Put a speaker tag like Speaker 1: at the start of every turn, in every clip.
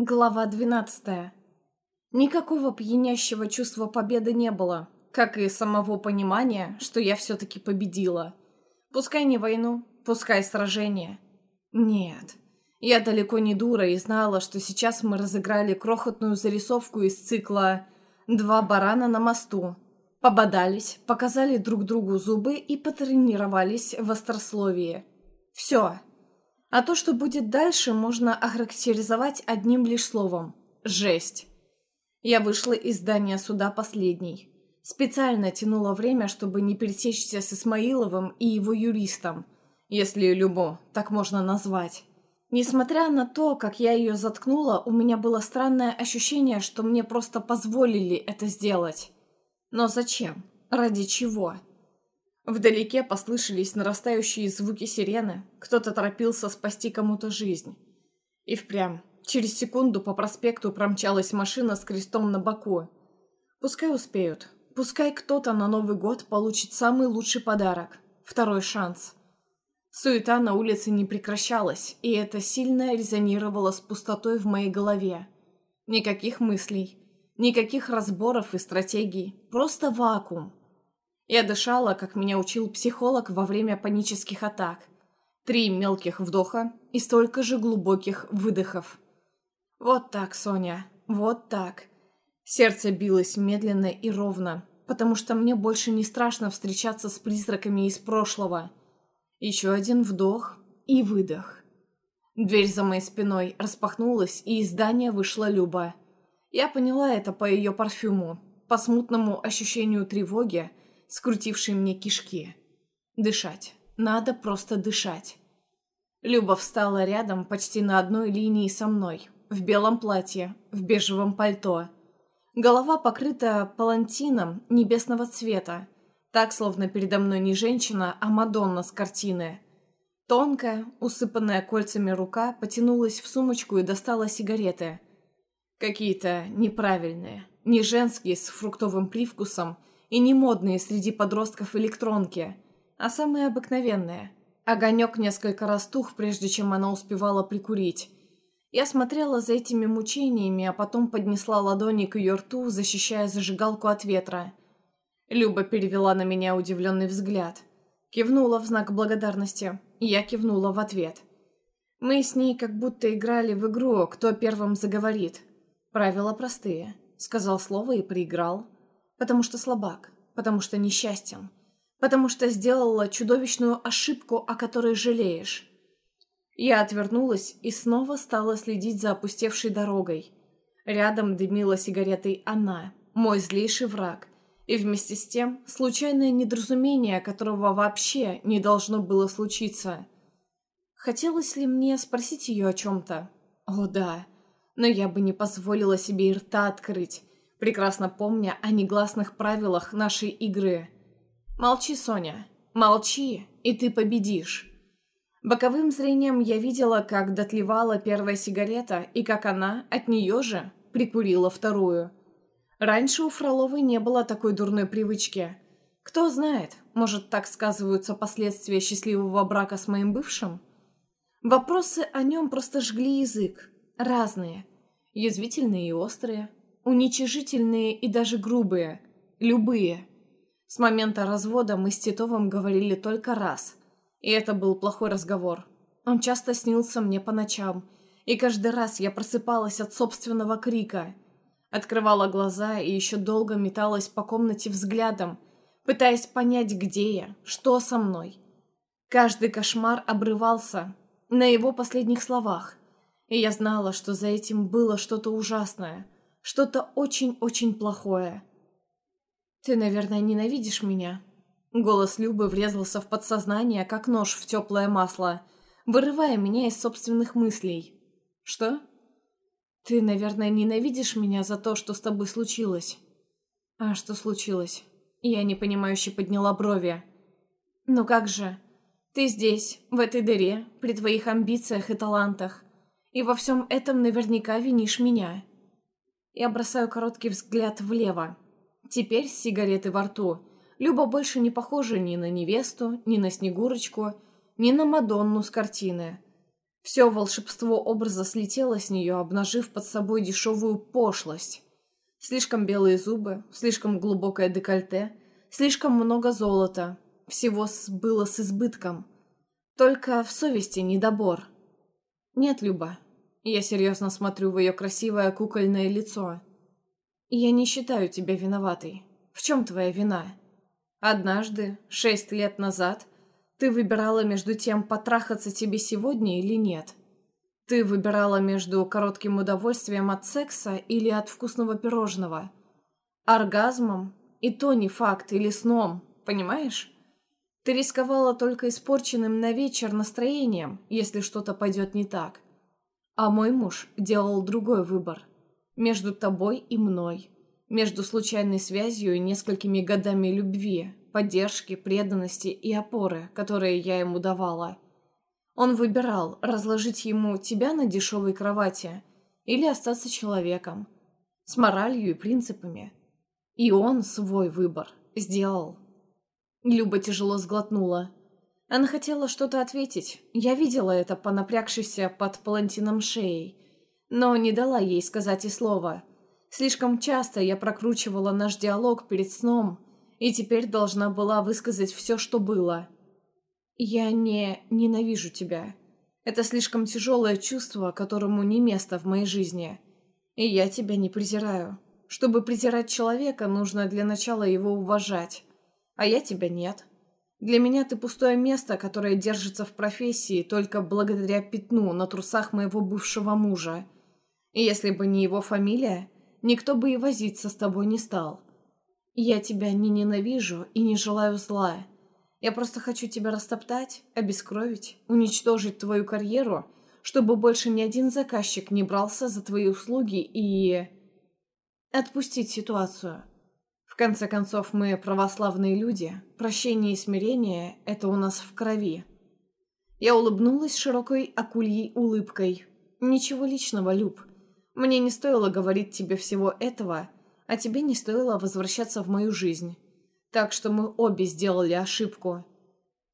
Speaker 1: Глава 12. Никакого пьянящего чувства победы не было, как и самого понимания, что я все-таки победила. Пускай не войну, пускай сражение. Нет, я далеко не дура и знала, что сейчас мы разыграли крохотную зарисовку из цикла «Два барана на мосту». Пободались, показали друг другу зубы и потренировались в острословии. Все. А то, что будет дальше, можно охарактеризовать одним лишь словом – жесть. Я вышла из здания суда последней. Специально тянула время, чтобы не пересечься с Исмаиловым и его юристом, если Любо так можно назвать. Несмотря на то, как я ее заткнула, у меня было странное ощущение, что мне просто позволили это сделать. Но зачем? Ради чего? Вдалеке послышались нарастающие звуки сирены. Кто-то торопился спасти кому-то жизнь. И впрямь. Через секунду по проспекту промчалась машина с крестом на боку. Пускай успеют. Пускай кто-то на Новый год получит самый лучший подарок. Второй шанс. Суета на улице не прекращалась, и это сильно резонировало с пустотой в моей голове. Никаких мыслей, никаких разборов и стратегий, просто вакуум. Я дышала, как меня учил психолог во время панических атак. Три мелких вдоха и столько же глубоких выдохов. Вот так, Соня, вот так. Сердце билось медленно и ровно, потому что мне больше не страшно встречаться с призраками из прошлого. Еще один вдох и выдох. Дверь за моей спиной распахнулась, и из здания вышла Люба. Я поняла это по ее парфюму, по смутному ощущению тревоги, скрутивший мне кишки. Дышать. Надо просто дышать. Люба встала рядом, почти на одной линии со мной, в белом платье, в бежевом пальто. Голова покрыта палантином небесного цвета, так, словно передо мной не женщина, а Мадонна с картины. Тонкая, усыпанная кольцами рука потянулась в сумочку и достала сигареты. Какие-то неправильные, не женские, с фруктовым привкусом и не модные среди подростков электронки, а самые обыкновенные. Огонек несколько раз тух, прежде чем она успевала прикурить. Я смотрела за этими мучениями, а потом поднесла ладони к ее рту, защищая зажигалку от ветра. Люба перевела на меня удивленный взгляд. Кивнула в знак благодарности, я кивнула в ответ. Мы с ней как будто играли в игру «Кто первым заговорит». Правила простые. Сказал слово и проиграл. Потому что слабак, потому что несчастен, потому что сделала чудовищную ошибку, о которой жалеешь. Я отвернулась и снова стала следить за опустевшей дорогой. Рядом дымила сигаретой она, мой злейший враг, и вместе с тем случайное недоразумение, которого вообще не должно было случиться. Хотелось ли мне спросить ее о чем-то? О да, но я бы не позволила себе и рта открыть, прекрасно помня о негласных правилах нашей игры. «Молчи, Соня, молчи, и ты победишь». Боковым зрением я видела, как дотлевала первая сигарета и как она, от нее же, прикурила вторую. Раньше у Фроловой не было такой дурной привычки. Кто знает, может, так сказываются последствия счастливого брака с моим бывшим? Вопросы о нем просто жгли язык. Разные. Язвительные и острые уничижительные и даже грубые. Любые. С момента развода мы с Титовым говорили только раз. И это был плохой разговор. Он часто снился мне по ночам. И каждый раз я просыпалась от собственного крика. Открывала глаза и еще долго металась по комнате взглядом, пытаясь понять, где я, что со мной. Каждый кошмар обрывался на его последних словах. И я знала, что за этим было что-то ужасное – что-то очень-очень плохое. «Ты, наверное, ненавидишь меня?» Голос Любы врезался в подсознание, как нож в теплое масло, вырывая меня из собственных мыслей. «Что?» «Ты, наверное, ненавидишь меня за то, что с тобой случилось?» «А что случилось?» Я непонимающе подняла брови. «Ну как же? Ты здесь, в этой дыре, при твоих амбициях и талантах. И во всем этом наверняка винишь меня. Я бросаю короткий взгляд влево. Теперь сигареты во рту. Люба больше не похожа ни на невесту, ни на Снегурочку, ни на Мадонну с картины. Все волшебство образа слетело с нее, обнажив под собой дешевую пошлость. Слишком белые зубы, слишком глубокое декольте, слишком много золота. Всего было с избытком. Только в совести недобор. Нет, Люба. Я серьезно смотрю в ее красивое кукольное лицо. Я не считаю тебя виноватой. В чем твоя вина? Однажды, шесть лет назад, ты выбирала между тем, потрахаться тебе сегодня или нет. Ты выбирала между коротким удовольствием от секса или от вкусного пирожного. Оргазмом и то не факт, или сном, понимаешь? Ты рисковала только испорченным на вечер настроением, если что-то пойдет не так. А мой муж делал другой выбор. Между тобой и мной. Между случайной связью и несколькими годами любви, поддержки, преданности и опоры, которые я ему давала. Он выбирал, разложить ему тебя на дешевой кровати или остаться человеком. С моралью и принципами. И он свой выбор сделал. Люба тяжело сглотнула. Она хотела что-то ответить. Я видела это по напрягшейся под палантином шеей. Но не дала ей сказать и слова. Слишком часто я прокручивала наш диалог перед сном, и теперь должна была высказать все, что было. «Я не ненавижу тебя. Это слишком тяжелое чувство, которому не место в моей жизни. И я тебя не презираю. Чтобы презирать человека, нужно для начала его уважать. А я тебя нет. Для меня ты пустое место, которое держится в профессии только благодаря пятну на трусах моего бывшего мужа. И если бы не его фамилия, никто бы и возиться с тобой не стал. Я тебя не ненавижу и не желаю зла». Я просто хочу тебя растоптать, обескровить, уничтожить твою карьеру, чтобы больше ни один заказчик не брался за твои услуги и... отпустить ситуацию. Конце концов, мы православные люди, прощение и смирение – это у нас в крови. Я улыбнулась широкой акульей улыбкой. Ничего личного, Люб. Мне не стоило говорить тебе всего этого, а тебе не стоило возвращаться в мою жизнь. Так что мы обе сделали ошибку.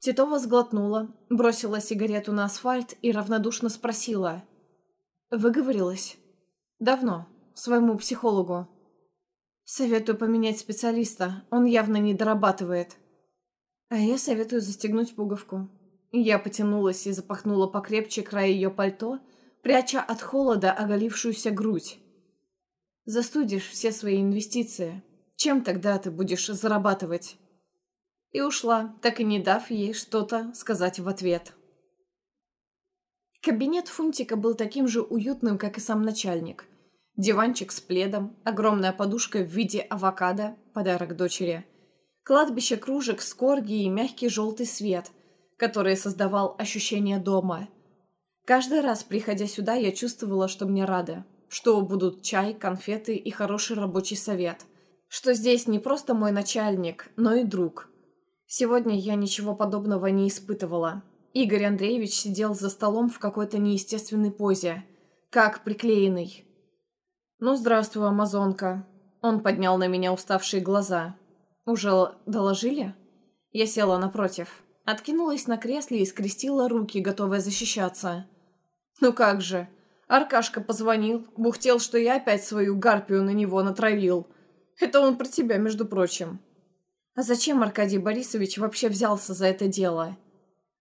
Speaker 1: Титова сглотнула, бросила сигарету на асфальт и равнодушно спросила. «Выговорилась?» «Давно. Своему психологу». «Советую поменять специалиста. Он явно не дорабатывает». «А я советую застегнуть пуговку». Я потянулась и запахнула покрепче край ее пальто, пряча от холода оголившуюся грудь. «Застудишь все свои инвестиции. Чем тогда ты будешь зарабатывать?» И ушла, так и не дав ей что-то сказать в ответ. Кабинет Фунтика был таким же уютным, как и сам начальник. Диванчик с пледом, огромная подушка в виде авокадо, подарок дочери. Кладбище кружек с корги и мягкий желтый свет, который создавал ощущение дома. Каждый раз, приходя сюда, я чувствовала, что мне рады, что будут чай, конфеты и хороший рабочий совет – что здесь не просто мой начальник, но и друг. Сегодня я ничего подобного не испытывала. Игорь Андреевич сидел за столом в какой-то неестественной позе, как приклеенный. «Ну, здравствуй, амазонка». Он поднял на меня уставшие глаза. «Уже доложили?» Я села напротив, откинулась на кресле и скрестила руки, готовая защищаться. «Ну как же?» Аркашка позвонил, бухтел, что я опять свою гарпию на него натравил – это он про тебя, между прочим. А зачем Аркадий Борисович вообще взялся за это дело?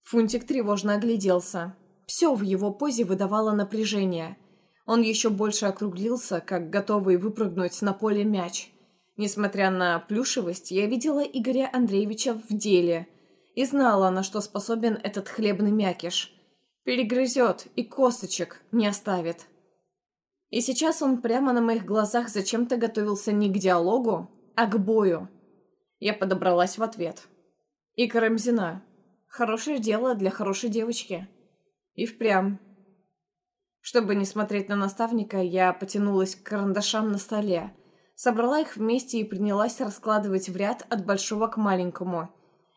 Speaker 1: Фунтик тревожно огляделся. Все в его позе выдавало напряжение. Он еще больше округлился, как готовый выпрыгнуть на поле мяч. Несмотря на плюшевость, я видела Игоря Андреевича в деле и знала, на что способен этот хлебный мякиш. Перегрызет и косточек не оставит. И сейчас он прямо на моих глазах зачем-то готовился не к диалогу, а к бою. Я подобралась в ответ. И Карамзина. Хорошее дело для хорошей девочки. И впрямь. Чтобы не смотреть на наставника, я потянулась к карандашам на столе, собрала их вместе и принялась раскладывать в ряд от большого к маленькому.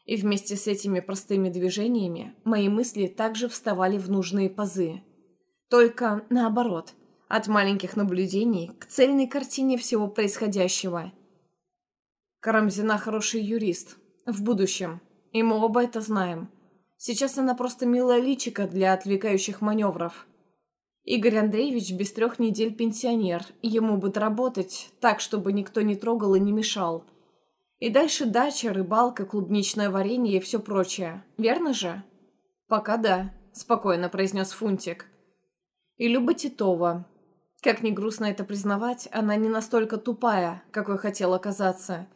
Speaker 1: И вместе с этими простыми движениями мои мысли также вставали в нужные пазы. Только наоборот – от маленьких наблюдений к цельной картине всего происходящего. Карамзина хороший юрист. В будущем. И мы оба это знаем. Сейчас она просто милая личика для отвлекающих маневров. Игорь Андреевич без трех недель пенсионер, ему бы работать так, чтобы никто не трогал и не мешал. И дальше дача, рыбалка, клубничное варенье и все прочее. Верно же? Пока да, спокойно произнес Фунтик. И Люба Титова. Как ни грустно это признавать, она не настолько тупая, какой хотела казаться.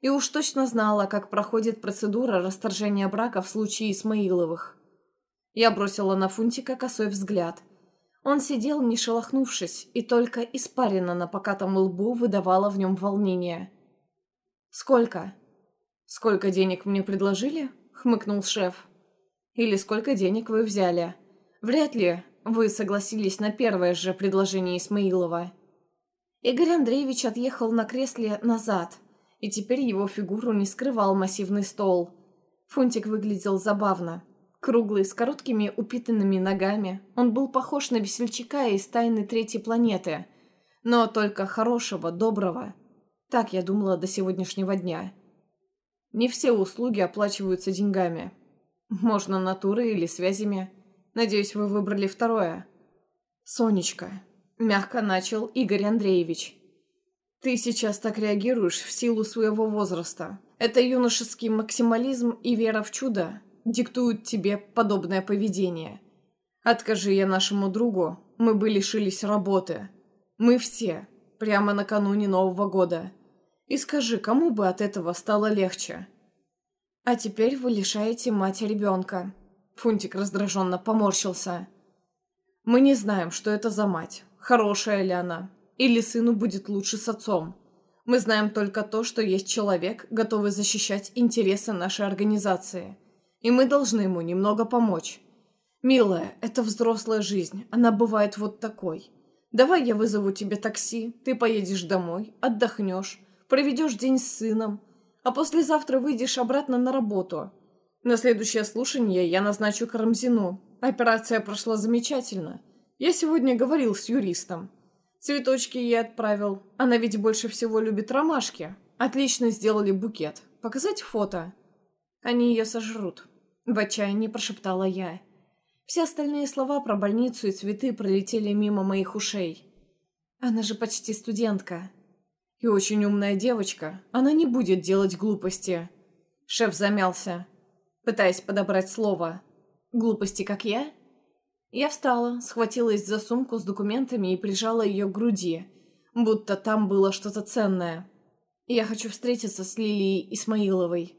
Speaker 1: И уж точно знала, как проходит процедура расторжения брака в случае Исмаиловых. Я бросила на Фунтика косой взгляд – он сидел, не шелохнувшись, и только испарина на покатом лбу выдавала в нем волнение. «Сколько?» «Сколько денег мне предложили?» — хмыкнул шеф. «Или сколько денег вы взяли?» «Вряд ли вы согласились на первое же предложение Исмаилова». Игорь Андреевич отъехал на кресле назад, и теперь его фигуру не скрывал массивный стол. Фунтик выглядел забавно. Круглый, с короткими упитанными ногами, он был похож на весельчака из тайны третьей планеты. Но только хорошего, доброго. Так я думала до сегодняшнего дня. Не все услуги оплачиваются деньгами. Можно натурой или связями. Надеюсь, вы выбрали второе. Сонечка. Мягко начал Игорь Андреевич. Ты сейчас так реагируешь в силу своего возраста. Это юношеский максимализм и вера в чудо, диктуют тебе подобное поведение. Откажи я нашему другу, мы бы лишились работы. Мы все, прямо накануне Нового года. И скажи, кому бы от этого стало легче? А теперь вы лишаете мать ребенка. Фунтик раздраженно поморщился. Мы не знаем, что это за мать, хорошая ли она, или сыну будет лучше с отцом. Мы знаем только то, что есть человек, готовый защищать интересы нашей организации – и мы должны ему немного помочь. Милая, это взрослая жизнь, она бывает вот такой. Давай я вызову тебе такси, ты поедешь домой, отдохнешь, проведешь день с сыном, а послезавтра выйдешь обратно на работу. На следующее слушание я назначу Карамзину. Операция прошла замечательно. Я сегодня говорил с юристом. Цветочки ей отправил. Она ведь больше всего любит ромашки. Отлично сделали букет. Показать фото? Они ее сожрут. В отчаянии прошептала я. Все остальные слова про больницу и цветы пролетели мимо моих ушей. Она же почти студентка. И очень умная девочка. Она не будет делать глупости. Шеф замялся, пытаясь подобрать слово. Глупости, как я? Я встала, схватилась за сумку с документами и прижала ее к груди, будто там было что-то ценное. Я хочу встретиться с Лилией Исмаиловой.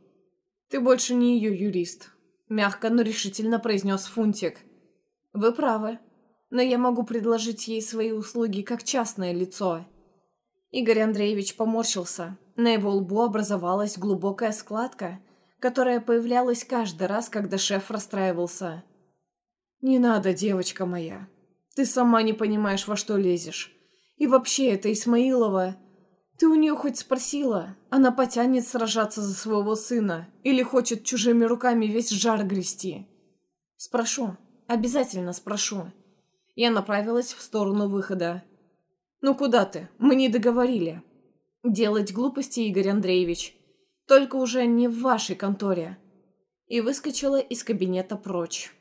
Speaker 1: Ты больше не ее юрист. Мягко, но решительно произнес Фунтик. Вы правы. Но я могу предложить ей свои услуги как частное лицо. Игорь Андреевич поморщился. На его лбу образовалась глубокая складка, которая появлялась каждый раз, когда шеф расстраивался. «Не надо, девочка моя. Ты сама не понимаешь, во что лезешь. И вообще, это Исмаилова ты у нее хоть спросила? Она потянет сражаться за своего сына или хочет чужими руками весь жар грести? Спрошу. Обязательно спрошу. Я направилась в сторону выхода. «Ну куда ты? Мы не договорили». «Делать глупости, Игорь Андреевич. Только уже не в вашей конторе». И выскочила из кабинета прочь.